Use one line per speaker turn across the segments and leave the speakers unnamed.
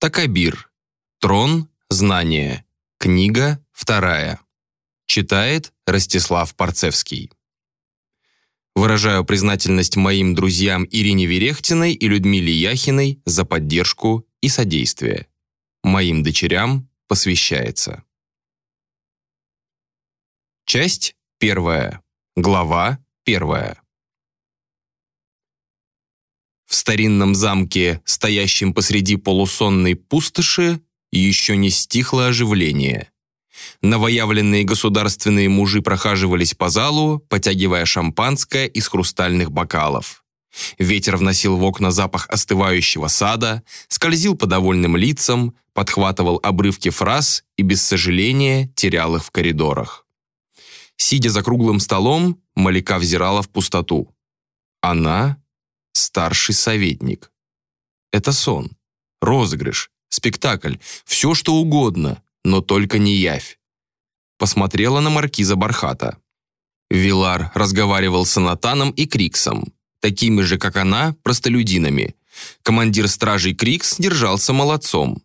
Такабир. Трон. Знание. Книга вторая. Читает Ростислав Парцевский. Выражаю признательность моим друзьям Ирине Верехтиной и Людмиле Яхиной за поддержку и содействие. Моим дочерям посвящается. Часть первая. Глава первая. В старинном замке, стоящем посреди полусонной пустоши, еще не стихло оживление. Новоявленные государственные мужи прохаживались по залу, потягивая шампанское из хрустальных бокалов. Ветер вносил в окна запах остывающего сада, скользил по довольным лицам, подхватывал обрывки фраз и без сожаления терял их в коридорах. Сидя за круглым столом, Малика взирала в пустоту. Она — старший советник. Это сон, розыгрыш, спектакль, все что угодно, но только не явь. Посмотрела на маркиза Бархата. Вилар разговаривал с Анатаном и Криксом, такими же, как она, простолюдинами. Командир стражей Крикс держался молодцом.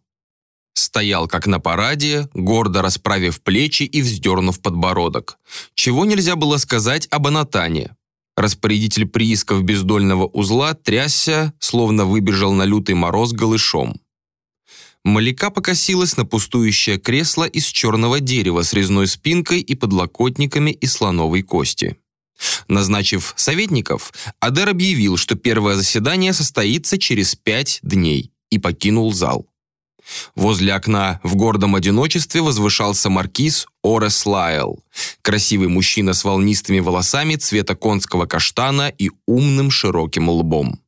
Стоял, как на параде, гордо расправив плечи и вздернув подбородок. Чего нельзя было сказать об Анатане. Распорядитель приисков бездольного узла трясся, словно выбежал на лютый мороз голышом. Маляка покосилась на пустующее кресло из черного дерева с резной спинкой и подлокотниками из слоновой кости. Назначив советников, Адер объявил, что первое заседание состоится через пять дней и покинул зал. Возле окна в гордом одиночестве возвышался маркиз Орес Лайл, красивый мужчина с волнистыми волосами цвета конского каштана и умным широким лбом.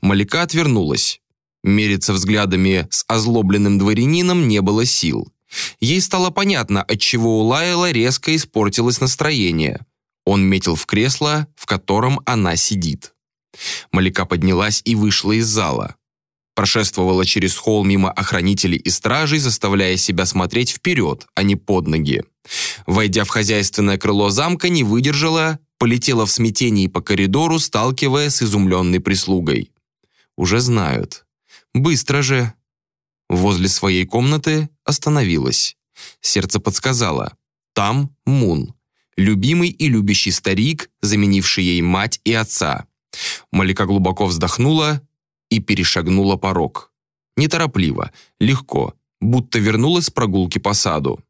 Малика отвернулась. Мериться взглядами с озлобленным дворянином не было сил. Ей стало понятно, отчего у Лайла резко испортилось настроение. Он метил в кресло, в котором она сидит. Малика поднялась и вышла из зала прошествовала через холл мимо охранителей и стражей, заставляя себя смотреть вперед, а не под ноги. Войдя в хозяйственное крыло замка, не выдержала, полетела в смятении по коридору, сталкивая с изумленной прислугой. Уже знают. Быстро же. Возле своей комнаты остановилась. Сердце подсказало. Там Мун. Любимый и любящий старик, заменивший ей мать и отца. Малика глубоко вздохнула, и перешагнула порог. Неторопливо, легко, будто вернулась с прогулки по саду.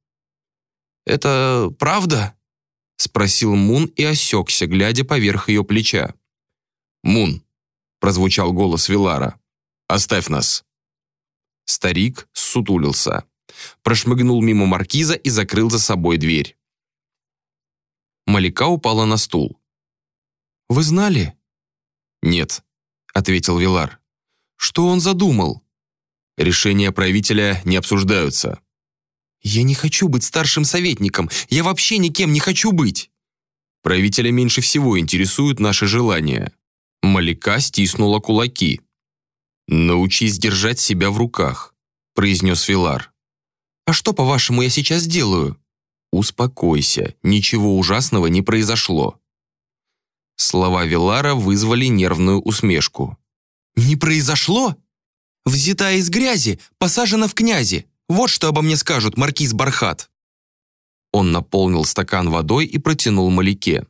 «Это правда?» — спросил Мун и осекся, глядя поверх ее плеча. «Мун», — прозвучал голос Вилара, — «оставь нас». Старик сутулился, прошмыгнул мимо маркиза и закрыл за собой дверь. Малика упала на стул. «Вы знали?» «Нет», — ответил Вилар. Что он задумал? Решения правителя не обсуждаются. Я не хочу быть старшим советником. Я вообще никем не хочу быть. Правителя меньше всего интересуют наши желания. Малика стиснула кулаки. «Научись держать себя в руках», — произнес Вилар. «А что, по-вашему, я сейчас делаю?» «Успокойся, ничего ужасного не произошло». Слова Вилара вызвали нервную усмешку. «Не произошло? Взята из грязи, посажена в князи. Вот что обо мне скажут маркиз Бархат». Он наполнил стакан водой и протянул Маляке.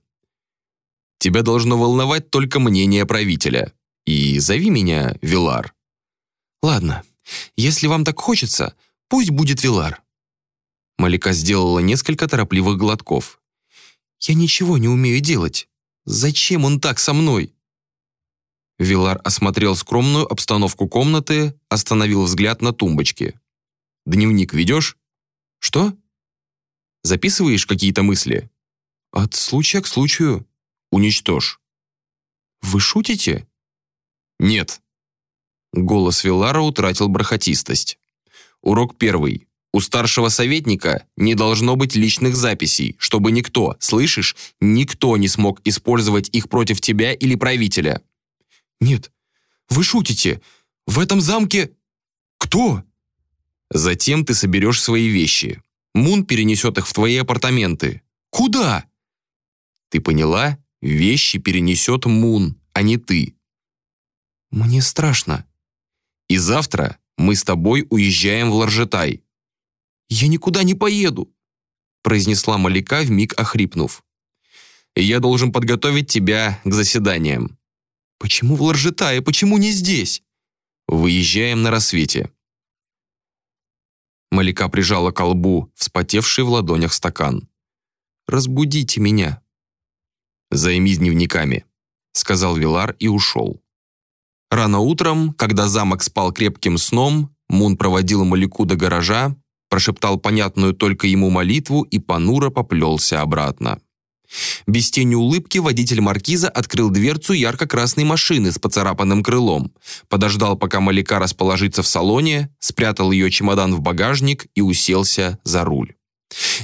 «Тебя должно волновать только мнение правителя. И зови меня Вилар». «Ладно, если вам так хочется, пусть будет Вилар». Малика сделала несколько торопливых глотков. «Я ничего не умею делать. Зачем он так со мной?» Вилар осмотрел скромную обстановку комнаты, остановил взгляд на тумбочке. «Дневник ведешь?» «Что?» «Записываешь какие-то мысли?» «От случая к случаю». «Уничтожь». «Вы шутите?» «Нет». Голос Вилара утратил бархатистость. Урок первый. У старшего советника не должно быть личных записей, чтобы никто, слышишь, никто не смог использовать их против тебя или правителя. «Нет, вы шутите. В этом замке... Кто?» «Затем ты соберешь свои вещи. Мун перенесет их в твои апартаменты». «Куда?» «Ты поняла? Вещи перенесет Мун, а не ты». «Мне страшно». «И завтра Мы с тобой уезжаем в Ларжетай».
«Я никуда не поеду», произнесла Малика, вмиг охрипнув.
«Я должен подготовить тебя к заседаниям».
«Почему в Ларжетае? Почему не здесь?»
«Выезжаем на рассвете». Малика прижала к лбу вспотевший в ладонях стакан.
«Разбудите меня».
«Займись дневниками», — сказал Вилар и ушел. Рано утром, когда замок спал крепким сном, Мун проводил Малику до гаража, прошептал понятную только ему молитву и понуро поплелся обратно. Без тени улыбки водитель маркиза открыл дверцу ярко-красной машины с поцарапанным крылом, подождал, пока Малика расположится в салоне, спрятал ее чемодан в багажник и уселся за руль.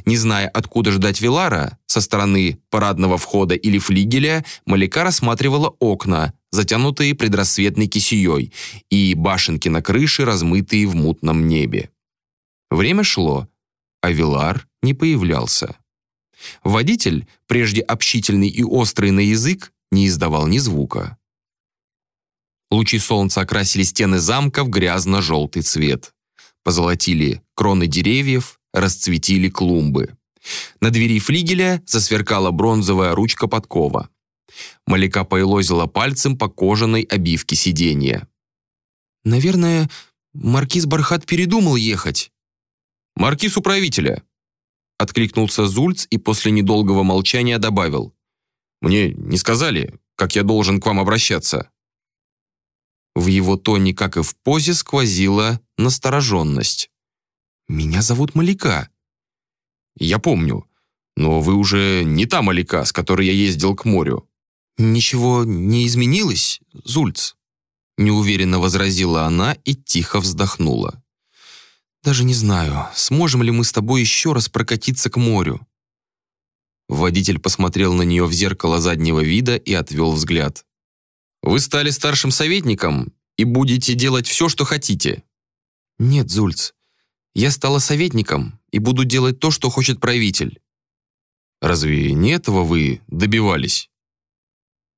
Не зная, откуда ждать Вилара, со стороны парадного входа или флигеля, Малика рассматривала окна, затянутые предрассветной кисеей, и башенки на крыше, размытые в мутном небе. Время шло, а Вилар не появлялся. Водитель, прежде общительный и острый на язык, не издавал ни звука. Лучи солнца окрасили стены замка в грязно-желтый цвет. Позолотили кроны деревьев, расцветили клумбы. На двери флигеля засверкала бронзовая ручка подкова. Малика поелозила пальцем по кожаной обивке сиденья.
«Наверное, маркиз Бархат передумал ехать».
«Маркиз управителя», Откликнулся Зульц и после недолгого молчания добавил. «Мне не сказали, как я должен к вам обращаться». В его тоне, как и в позе, сквозила настороженность. «Меня зовут Малика». «Я помню, но вы уже не та Малика, с которой я ездил к морю».
«Ничего не изменилось, Зульц?»
Неуверенно возразила она и тихо вздохнула.
Даже не знаю, сможем ли мы с тобой еще раз прокатиться к морю».
Водитель посмотрел на нее в зеркало заднего вида и отвел взгляд. «Вы стали старшим советником и будете делать все, что хотите».
«Нет, Зульц, я стала советником и буду делать то, что хочет правитель».
«Разве не этого вы добивались?»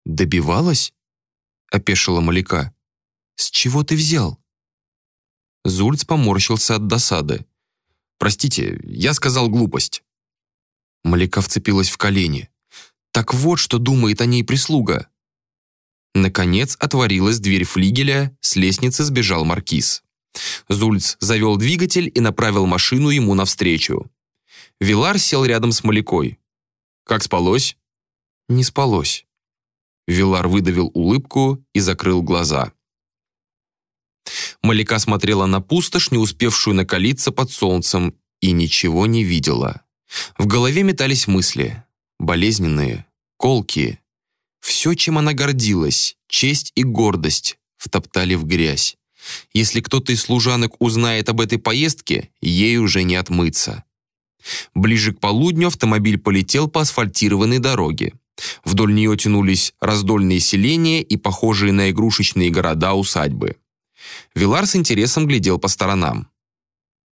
«Добивалась?» — опешила Маляка. «С чего ты взял?»
Зульц поморщился от досады. «Простите, я сказал глупость».
Маляка вцепилась в колени. «Так вот, что думает о ней прислуга».
Наконец отворилась дверь флигеля, с лестницы сбежал маркиз. Зульц завел двигатель и направил машину ему навстречу. Вилар сел рядом с Малякой. «Как спалось?»
«Не спалось».
Вилар выдавил улыбку и закрыл глаза. Малика смотрела на пустошь, не успевшую накалиться под солнцем, и ничего не видела. В голове метались мысли. Болезненные, колкие. Все, чем она гордилась, честь и гордость, втоптали в грязь. Если кто-то из служанок узнает об этой поездке, ей уже не отмыться. Ближе к полудню автомобиль полетел по асфальтированной дороге. Вдоль нее тянулись раздольные селения и похожие на игрушечные города усадьбы. Вилар с интересом глядел по сторонам.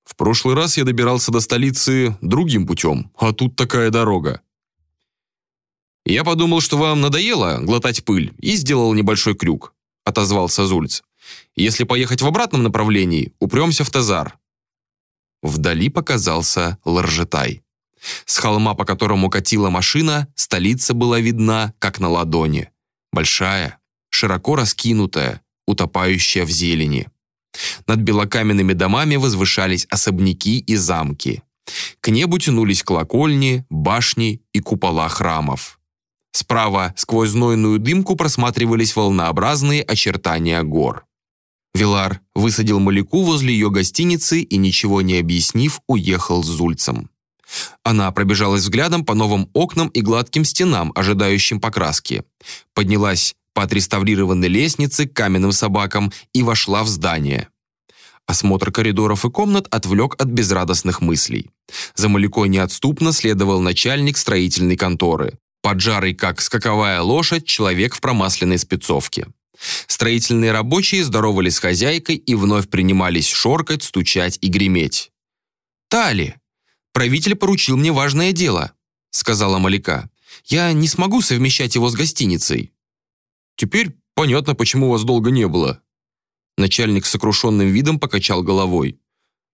«В прошлый раз я добирался до столицы другим путем, а тут такая дорога». «Я подумал, что вам надоело глотать пыль, и сделал небольшой крюк», отозвался Зульц. «Если поехать в обратном направлении, упремся в Тазар». Вдали показался Ларжетай. С холма, по которому катила машина, столица была видна, как на ладони. Большая, широко раскинутая, утопающая в зелени. Над белокаменными домами возвышались особняки и замки. К небу тянулись колокольни, башни и купола храмов. Справа сквозь знойную дымку просматривались волнообразные очертания гор. Вилар высадил Маляку возле ее гостиницы и, ничего не объяснив, уехал с Зульцем. Она пробежалась взглядом по новым окнам и гладким стенам, ожидающим покраски. Поднялась по отреставрированной лестнице к каменным собакам и вошла в здание. Осмотр коридоров и комнат отвлек от безрадостных мыслей. За Малякой неотступно следовал начальник строительной конторы. Поджарый, как скаковая лошадь, человек в промасленной спецовке. Строительные рабочие здоровались с хозяйкой и вновь принимались шоркать, стучать и греметь. «Тали, правитель поручил мне важное дело», — сказала Маляка. «Я не смогу совмещать его с гостиницей».
Теперь понятно, почему вас долго не было».
Начальник с сокрушенным видом покачал головой.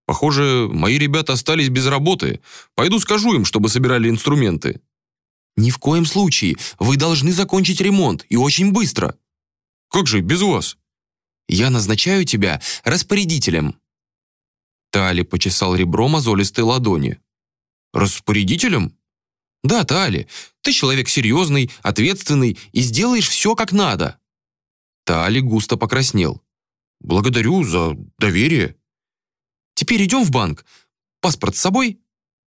«Похоже, мои ребята остались без работы. Пойду скажу им, чтобы собирали инструменты».
«Ни в коем случае. Вы должны закончить ремонт, и очень быстро».
«Как же без вас?»
«Я назначаю тебя распорядителем».
Тали почесал ребро мозолистой ладони. «Распорядителем?»
«Да, Тали, ты человек серьезный, ответственный и сделаешь все как надо».
Тали густо покраснел. «Благодарю за доверие».
«Теперь идем в банк. Паспорт с собой?»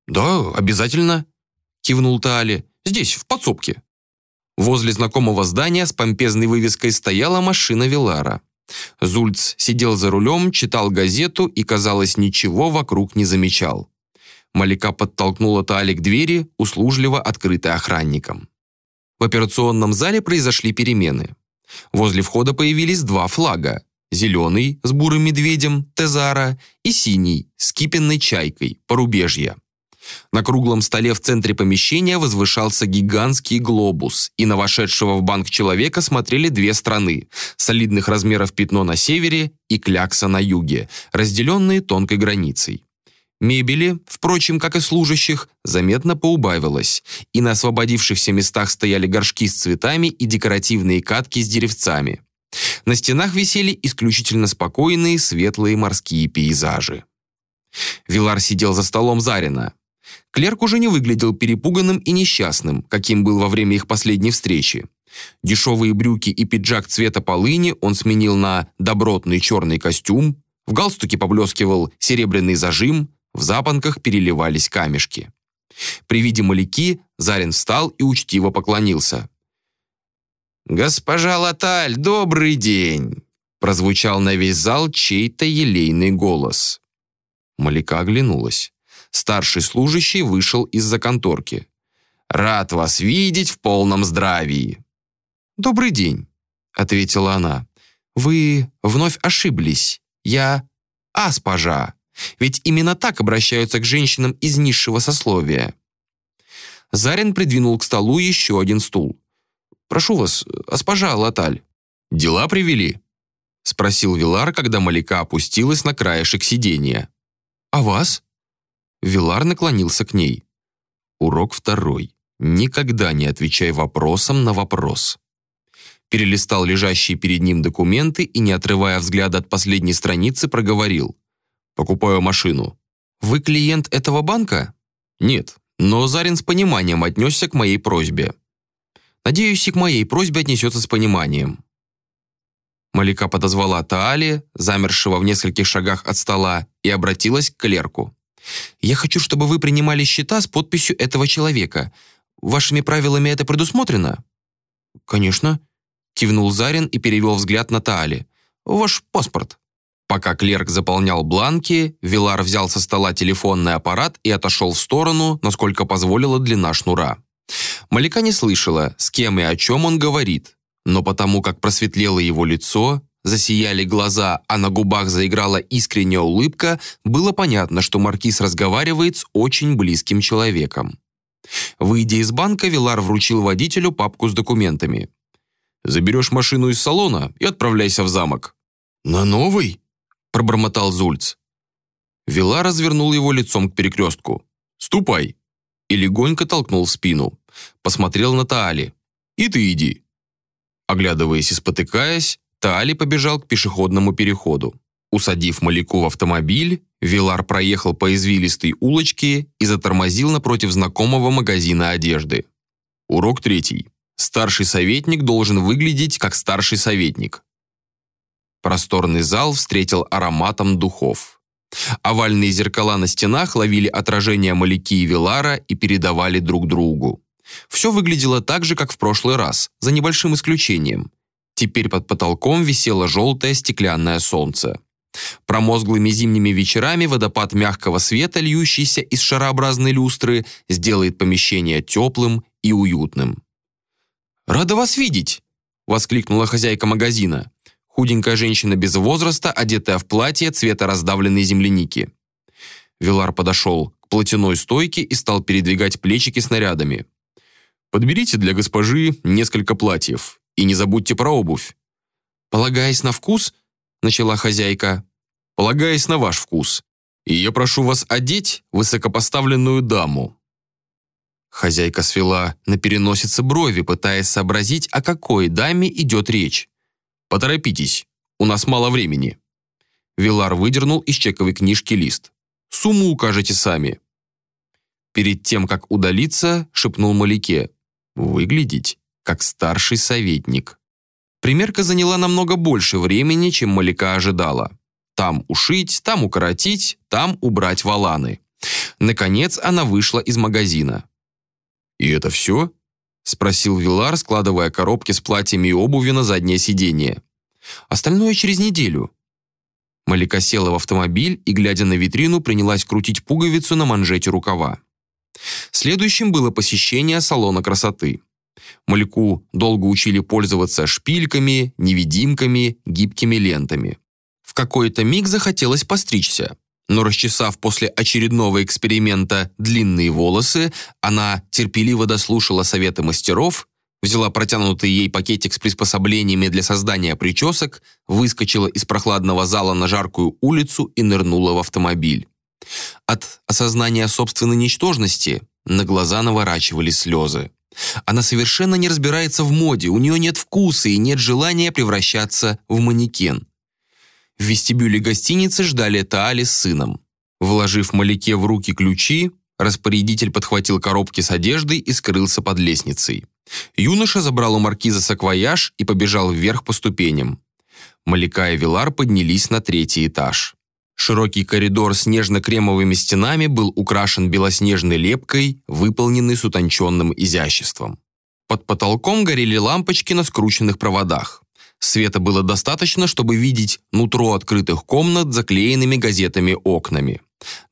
«Да, обязательно», —
кивнул Таали. «Здесь, в подсобке».
Возле знакомого здания с помпезной вывеской стояла машина Вилара. Зульц сидел за рулем, читал газету и, казалось, ничего вокруг не замечал. Малика подтолкнула Таали к двери, услужливо открытой охранником. В операционном зале произошли перемены. Возле входа появились два флага. Зеленый с бурым медведем, Тезара, и синий с кипенной чайкой, порубежья. На круглом столе в центре помещения возвышался гигантский глобус, и на вошедшего в банк человека смотрели две страны – солидных размеров пятно на севере и клякса на юге, разделенные тонкой границей. Мебели, впрочем, как и служащих, заметно поубавилось, и на освободившихся местах стояли горшки с цветами и декоративные катки с деревцами. На стенах висели исключительно спокойные светлые морские пейзажи. Вилар сидел за столом Зарина. Клерк уже не выглядел перепуганным и несчастным, каким был во время их последней встречи. Дешевые брюки и пиджак цвета полыни он сменил на добротный черный костюм, в галстуке поблескивал серебряный зажим, в запонках переливались камешки. При виде маляки Зарин встал и учтиво поклонился. «Госпожа Латаль, добрый день!» прозвучал на весь зал чей-то елейный голос. Маляка оглянулась. Старший служащий вышел из-за конторки. «Рад вас видеть в полном здравии!» «Добрый день», — ответила она. «Вы вновь ошиблись. Я аспажа. Ведь именно так обращаются к женщинам из низшего сословия. Зарин придвинул к столу еще один стул. «Прошу вас, госпожа Латаль». «Дела привели?» — спросил Вилар, когда Малика опустилась на краешек сиденья. «А вас?» Вилар наклонился к ней. Урок второй. Никогда не отвечай вопросом на вопрос. Перелистал лежащие перед ним документы и, не отрывая взгляда от последней страницы, проговорил. Покупаю машину. Вы клиент этого банка? Нет, но Зарин с пониманием отнесся к моей просьбе. Надеюсь, и к моей просьбе отнесется с пониманием. Малика подозвала Таали, замершего в нескольких шагах от стола, и обратилась к клерку. «Я хочу, чтобы вы принимали счета с подписью этого человека. Вашими правилами это предусмотрено?» «Конечно», — кивнул Зарин и перевел взгляд на Таали. «Ваш паспорт». Пока клерк заполнял бланки, Вилар взял со стола телефонный аппарат и отошел в сторону, насколько позволила длина шнура. Малика не слышала, с кем и о чем он говорит, но потому как просветлело его лицо, засияли глаза, а на губах заиграла искренняя улыбка, было понятно, что маркиз разговаривает с очень близким человеком. Выйдя из банка, Вилар вручил водителю папку с документами. «Заберешь машину из салона и отправляйся в замок».
«На новый?»
Пробормотал Зульц. Вила развернул его лицом к перекрестку. «Ступай!» И легонько толкнул в спину. Посмотрел на Таали. «И ты иди!» Оглядываясь и спотыкаясь, Таали побежал к пешеходному переходу. Усадив Маляку в автомобиль, Вилар проехал по извилистой улочке и затормозил напротив знакомого магазина одежды. Урок третий. Старший советник должен выглядеть как старший советник. Просторный зал встретил ароматом духов. Овальные зеркала на стенах ловили отражение Маляки и Вилара и передавали друг другу. Все выглядело так же, как в прошлый раз, за небольшим исключением. Теперь под потолком висело желтое стеклянное солнце. Промозглыми зимними вечерами водопад мягкого света, льющийся из шарообразной люстры, сделает помещение теплым и уютным. «Рада вас видеть!» — воскликнула хозяйка магазина. Худенькая женщина без возраста, одетая в платье цвета раздавленной земляники. Вилар подошел к платяной стойке и стал передвигать плечики снарядами. «Подберите для госпожи несколько платьев. И не забудьте про обувь». «Полагаясь на вкус?»
начала хозяйка.
«Полагаясь на ваш вкус, и я прошу вас одеть высокопоставленную даму».
Хозяйка свела на переносице брови, пытаясь сообразить, о какой даме идет речь.
«Поторопитесь, у нас мало времени».
Вилар выдернул из чековой книжки лист.
«Сумму укажете сами».
Перед тем, как удалиться, шепнул Маляке. «Выглядеть, как старший советник». Примерка заняла намного больше времени, чем Маляка ожидала. Там ушить, там укоротить, там убрать валаны. Наконец она вышла из магазина.
«И это все?» — спросил Вилар, складывая коробки с платьями и обувью на заднее сиденье.
«Остальное через неделю». Малика села в автомобиль и, глядя на витрину, принялась крутить пуговицу на манжете рукава. Следующим было посещение салона красоты. Малику долго учили пользоваться шпильками, невидимками, гибкими лентами. В какой-то миг захотелось постричься. Но расчесав после очередного эксперимента длинные волосы, она терпеливо дослушала советы мастеров, взяла протянутый ей пакетик с приспособлениями для создания причесок, выскочила из прохладного зала на жаркую улицу и нырнула в автомобиль. От осознания собственной ничтожности на глаза наворачивали слезы. Она совершенно не разбирается в моде, у нее нет вкуса и нет желания превращаться в манекен. В вестибюле гостиницы ждали Таали с сыном. Вложив Маляке в руки ключи, распорядитель подхватил коробки с одеждой и скрылся под лестницей. Юноша забрал у маркиза саквояж и побежал вверх по ступеням. Маляка и Вилар поднялись на третий этаж. Широкий коридор с нежно-кремовыми стенами был украшен белоснежной лепкой, выполненной с утонченным изяществом. Под потолком горели лампочки на скрученных проводах. Света было достаточно, чтобы видеть нутро открытых комнат заклеенными газетами окнами.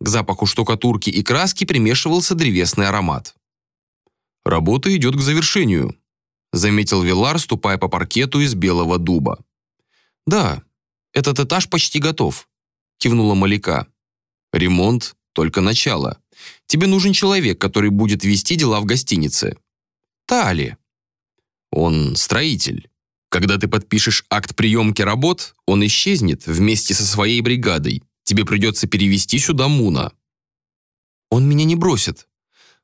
К запаху штукатурки и краски примешивался древесный аромат.
«Работа идет к завершению», — заметил Вилар, ступая по паркету из белого дуба.
«Да, этот этаж почти готов», — кивнула Маляка.
«Ремонт — только начало. Тебе нужен человек, который будет вести дела в гостинице».
«Тали».
«Он строитель. Когда ты подпишешь акт приемки работ, он исчезнет вместе со своей бригадой. Тебе придется перевести сюда Муна».
«Он меня не бросит».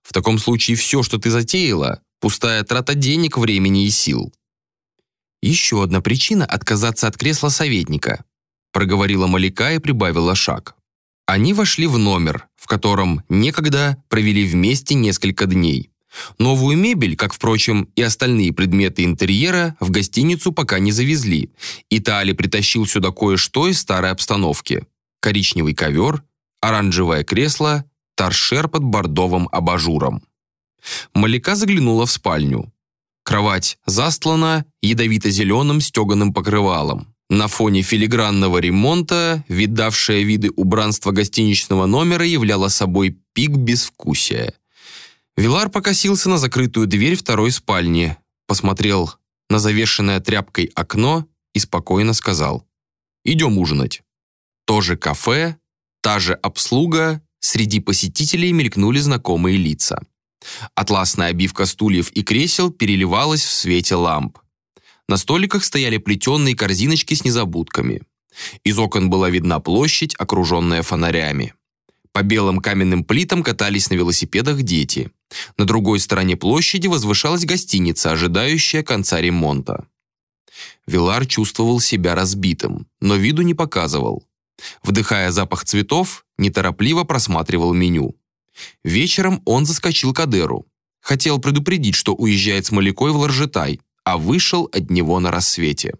«В таком случае все, что ты затеяла, пустая трата денег, времени и сил».
«Еще одна причина отказаться от кресла советника», проговорила Маляка и прибавила шаг. Они вошли в номер, в котором некогда провели вместе несколько дней. Новую мебель, как, впрочем, и остальные предметы интерьера, в гостиницу пока не завезли. И Тали притащил сюда кое-что из старой обстановки. Коричневый ковер, оранжевое кресло, торшер под бордовым абажуром. Маляка заглянула в спальню. Кровать застлана ядовито-зеленым стеганым покрывалом. На фоне филигранного ремонта, видавшее виды убранства гостиничного номера, являла собой пик безвкусия – Вилар покосился на закрытую дверь второй спальни, посмотрел на завешенное тряпкой окно и спокойно сказал «Идем ужинать». То же кафе, та же обслуга, среди посетителей мелькнули знакомые лица. Атласная обивка стульев и кресел переливалась в свете ламп. На столиках стояли плетеные корзиночки с незабудками. Из окон была видна площадь, окруженная фонарями. По белым каменным плитам катались на велосипедах дети. На другой стороне площади возвышалась гостиница, ожидающая конца ремонта. Вилар чувствовал себя разбитым, но виду не показывал. Вдыхая запах цветов, неторопливо просматривал меню. Вечером он заскочил к Адеру. Хотел предупредить, что уезжает с Малякой в Ларжетай, а вышел от него на рассвете.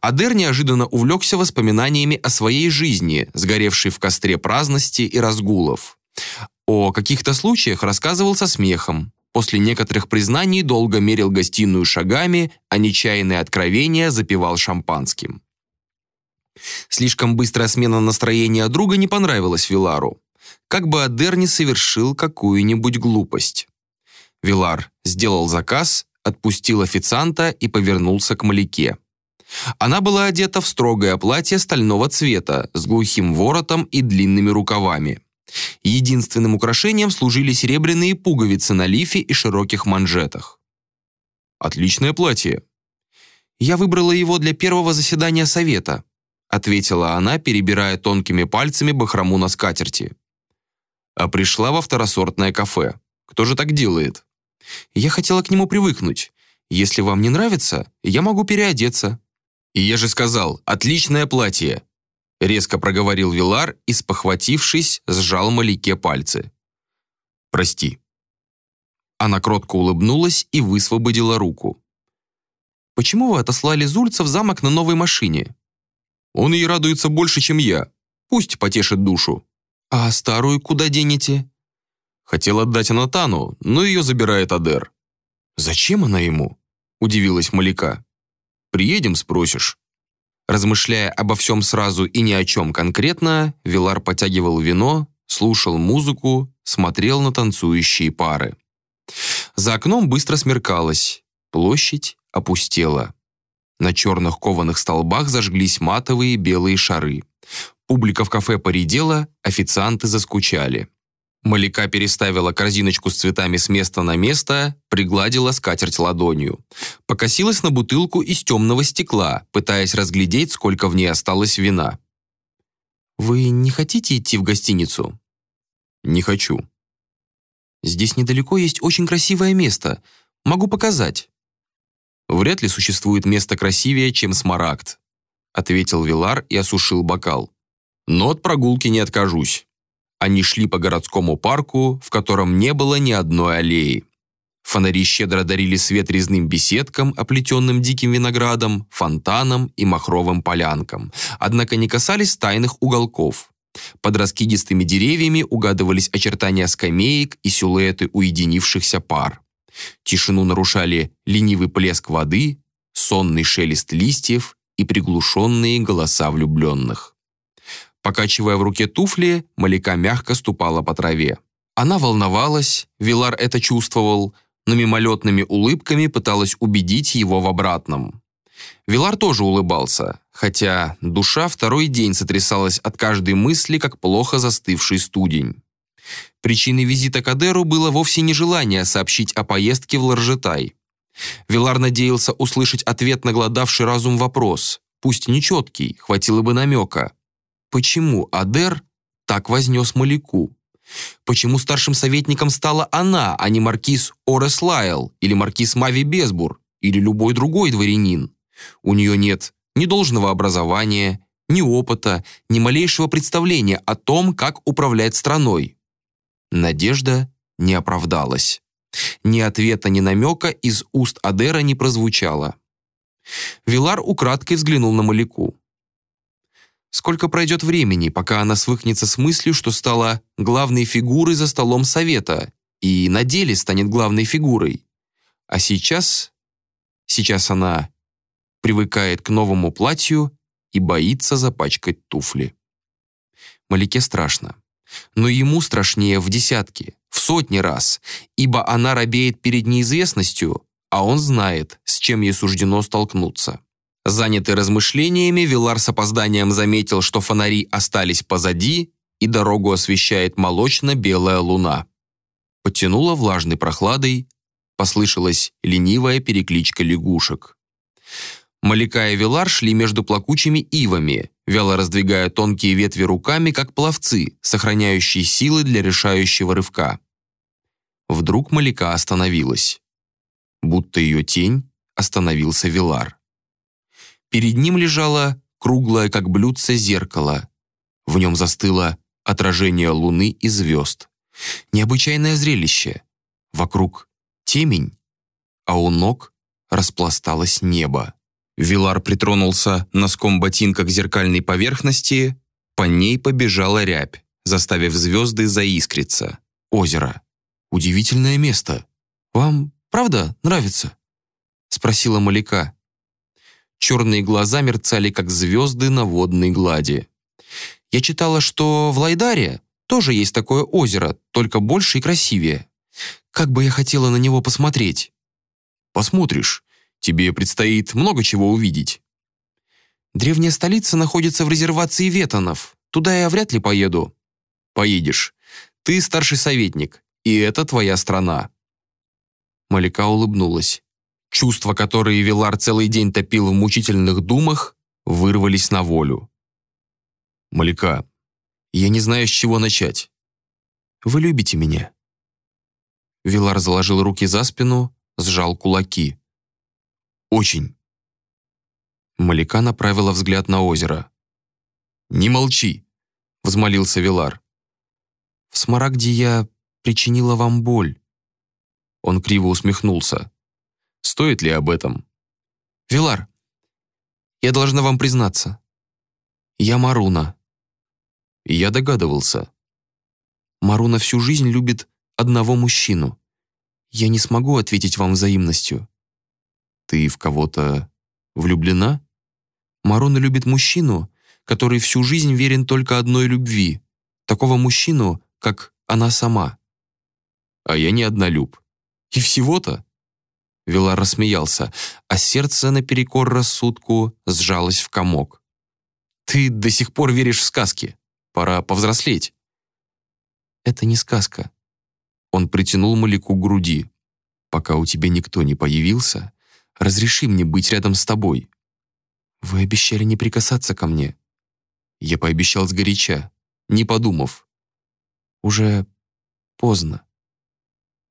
Адер неожиданно увлекся воспоминаниями о своей жизни, сгоревшей в костре праздности и разгулов. О каких-то случаях рассказывал со смехом. После некоторых признаний долго мерил гостиную шагами, а нечаянные откровения запивал шампанским. Слишком быстрая смена настроения друга не понравилась Вилару. Как бы Адер не совершил какую-нибудь глупость. Вилар сделал заказ, отпустил официанта и повернулся к Маляке. Она была одета в строгое платье стального цвета с глухим воротом и длинными рукавами. Единственным украшением служили серебряные пуговицы на лифе и широких манжетах.
«Отличное платье».
«Я выбрала его для первого заседания совета», ответила она, перебирая тонкими пальцами бахрому на скатерти. А пришла во второсортное кафе. Кто же так делает? Я хотела к нему привыкнуть. Если вам не нравится, я могу переодеться. И я же сказал, отличное платье. Резко проговорил Вилар и, спохватившись, сжал Малике пальцы. «Прости». Она кротко улыбнулась и высвободила руку. «Почему вы отослали Зульца в замок на новой машине?» «Он ей радуется больше, чем я. Пусть потешит душу». «А старую куда денете?» Хотел отдать Анатану, но ее забирает Адер. «Зачем она ему?» – удивилась Малика. «Приедем, спросишь». Размышляя обо всем сразу и ни о чем конкретно, Вилар потягивал вино, слушал музыку, смотрел на танцующие пары. За окном быстро смеркалось, площадь опустела. На черных кованых столбах зажглись матовые белые шары. Публика в кафе поредела, официанты заскучали. Малика переставила корзиночку с цветами с места на место, пригладила скатерть ладонью. Покосилась на бутылку из темного стекла, пытаясь разглядеть, сколько в ней осталось вина. «Вы не хотите идти в гостиницу?» «Не хочу». «Здесь недалеко есть очень красивое место. Могу показать». «Вряд ли существует место красивее, чем Смарагд», ответил Вилар и осушил бокал. «Но от прогулки не откажусь». Они шли по городскому парку, в котором не было ни одной аллеи. Фонари щедро дарили свет резным беседкам, оплетенным диким виноградом, фонтаном и махровым полянкам, однако не касались тайных уголков. Под раскидистыми деревьями угадывались очертания скамеек и силуэты уединившихся пар. Тишину нарушали ленивый плеск воды, сонный шелест листьев и приглушенные голоса влюбленных. Покачивая в руке туфли, Малика мягко ступала по траве. Она волновалась, Вилар это чувствовал, но мимолетными улыбками пыталась убедить его в обратном. Вилар тоже улыбался, хотя душа второй день сотрясалась от каждой мысли, как плохо застывший студень. Причиной визита к Адеру было вовсе не желание сообщить о поездке в Ларжетай. Вилар надеялся услышать ответ на гладавший разум вопрос, пусть нечеткий, хватило бы намека. Почему Адер так вознес Маляку? Почему старшим советником стала она, а не маркиз Орес Лайл или маркиз Мави Безбур или любой другой дворянин? У нее нет ни должного образования, ни опыта, ни малейшего представления о том, как управлять страной. Надежда не оправдалась. Ни ответа, ни намека из уст Адера не прозвучало. Вилар украдкой взглянул на Маляку. Сколько пройдет времени, пока она свыкнется с мыслью, что стала главной фигурой за столом совета и на деле станет главной фигурой. А сейчас... Сейчас она привыкает к новому платью и боится запачкать туфли. Малике страшно. Но ему страшнее в десятки, в сотни раз, ибо она робеет перед неизвестностью, а он знает, с чем ей суждено столкнуться. Занятый размышлениями, Вилар с опозданием заметил, что фонари остались позади, и дорогу освещает молочно-белая луна. Потянуло влажной прохладой, послышалась ленивая перекличка лягушек. Малика и Вилар шли между плакучими ивами, вяло раздвигая тонкие ветви руками, как пловцы, сохраняющие силы для решающего рывка. Вдруг Малика остановилась. Будто ее тень остановился Вилар. Перед ним лежало круглое, как блюдце, зеркало. В нем застыло отражение луны и звезд. Необычайное зрелище. Вокруг темень, а у ног распласталось небо. Вилар притронулся носком ботинка к зеркальной поверхности, по ней побежала рябь, заставив звезды заискриться. Озеро. Удивительное место. Вам правда нравится? Спросила Маляка. Черные глаза мерцали, как звезды на водной глади. Я читала, что в Лайдаре тоже есть такое озеро, только больше и красивее. Как бы я хотела на него посмотреть. Посмотришь. Тебе предстоит много чего увидеть. Древняя столица находится в резервации Ветонов. Туда я вряд ли поеду. Поедешь. Ты старший советник, и это твоя страна. Малика улыбнулась. Чувства, которые Вилар целый день топил в мучительных думах, вырвались на волю. Маляка, я не знаю, с чего начать. Вы любите меня?» Вилар заложил руки за спину, сжал кулаки. «Очень». Маляка направила взгляд на озеро. «Не молчи!» — взмолился Вилар. «В Смарагде я причинила вам боль». Он криво усмехнулся. «Стоит ли об этом?» «Вилар, я должна вам признаться. Я Маруна». Я догадывался. Маруна всю жизнь любит одного мужчину. Я не смогу ответить вам взаимностью. Ты в кого-то влюблена? Маруна любит мужчину, который всю жизнь верен только одной любви, такого мужчину, как она сама. А я не однолюб. И всего-то? Вилар рассмеялся, а сердце наперекор рассудку сжалось в комок. «Ты до сих пор веришь в сказки. Пора повзрослеть». «Это не сказка». Он притянул Маляку к груди. «Пока у тебя никто не появился, разреши мне быть рядом с тобой». «Вы обещали не прикасаться ко мне». Я пообещал сгоряча, не подумав. «Уже поздно», —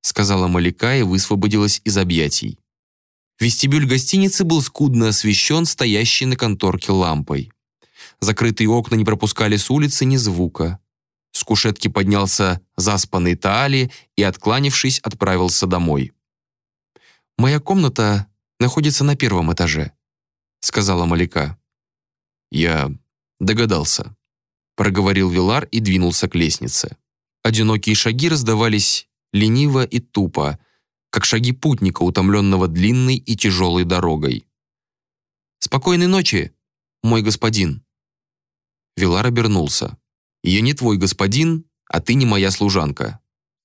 сказала Маляка и высвободилась из объятий. Вестибюль гостиницы был скудно освещен стоящей на конторке лампой. Закрытые окна не пропускали с улицы ни звука. С кушетки поднялся заспанный Таали и, откланившись, отправился домой. «Моя комната находится на первом этаже», — сказала Маляка. «Я Догадался. Проговорил Вилар и двинулся к лестнице. Одинокие шаги раздавались лениво и тупо, как шаги путника, утомленного длинной и тяжелой дорогой. «Спокойной ночи, мой господин!» Вилар обернулся. «Я не твой господин, а ты не моя служанка.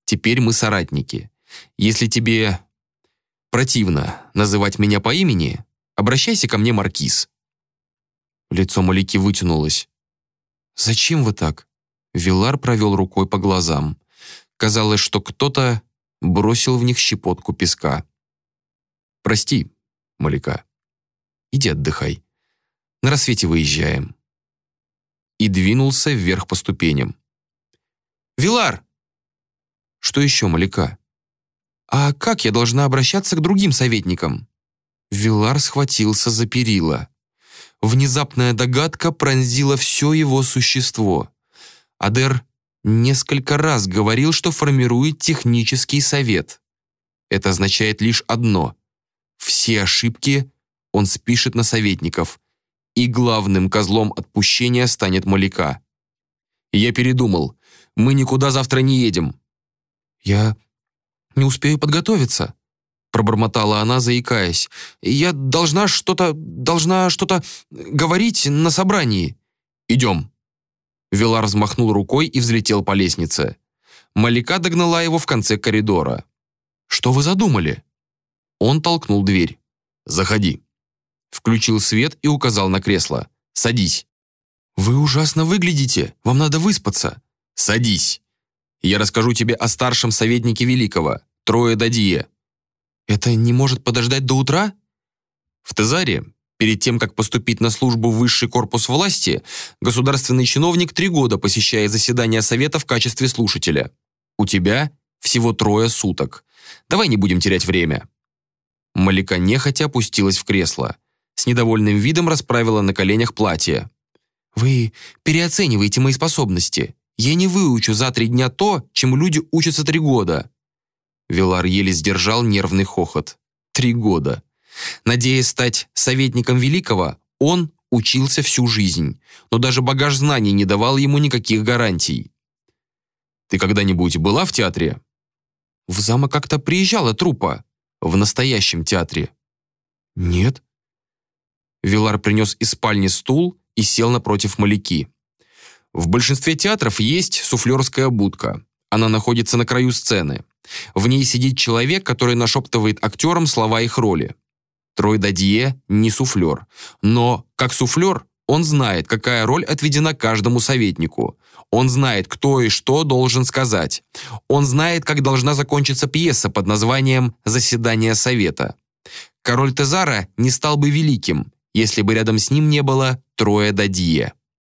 Теперь мы соратники. Если тебе противно называть меня по имени, обращайся ко мне, Маркиз. Лицо Малики вытянулось. «Зачем вы так?» Вилар провел рукой по глазам. Казалось, что кто-то бросил в них щепотку песка. «Прости, Малика. Иди отдыхай. На рассвете выезжаем». И двинулся вверх по ступеням. «Вилар!» «Что еще, Малика?» «А как я должна обращаться к другим советникам?» Вилар схватился за перила. Внезапная догадка пронзила все его существо. Адер несколько раз говорил, что формирует технический совет. Это означает лишь одно. Все ошибки он спишет на советников, и главным козлом отпущения станет Маляка. Я передумал. Мы никуда завтра не едем. Я не успею подготовиться пробормотала она, заикаясь. «Я должна что-то... должна что-то говорить на собрании». «Идем». Вилар взмахнул рукой и взлетел по лестнице. Малика догнала его в конце коридора. «Что вы задумали?» Он толкнул дверь. «Заходи». Включил свет и указал на кресло. «Садись». «Вы ужасно выглядите. Вам надо выспаться». «Садись. Я расскажу тебе о старшем советнике Великого, Трое Дадье. Это не может подождать до утра? В Тезаре, перед тем, как поступить на службу в высший корпус власти, государственный чиновник три года посещает заседания совета в качестве слушателя. У тебя всего трое суток. Давай не будем терять время. Малика нехотя опустилась в кресло. С недовольным видом расправила на коленях платье. «Вы переоцениваете мои способности. Я не выучу за три дня то, чему люди учатся три года». Вилар еле сдержал нервный хохот. Три года. Надеясь стать советником Великого, он учился всю жизнь, но даже багаж знаний не давал ему никаких гарантий. «Ты когда-нибудь была в театре?» «В замок как-то приезжала труппа. В настоящем театре». «Нет». Вилар принес из спальни стул и сел напротив Маляки. В большинстве театров есть суфлерская будка. Она находится на краю сцены. В ней сидит человек, который нашептывает актерам слова их роли. Трой Дадье не суфлер. Но, как суфлер, он знает, какая роль отведена каждому советнику. Он знает, кто и что должен сказать. Он знает, как должна закончиться пьеса под названием «Заседание совета». Король Тезара не стал бы великим, если бы рядом с ним не было Троя Дадье.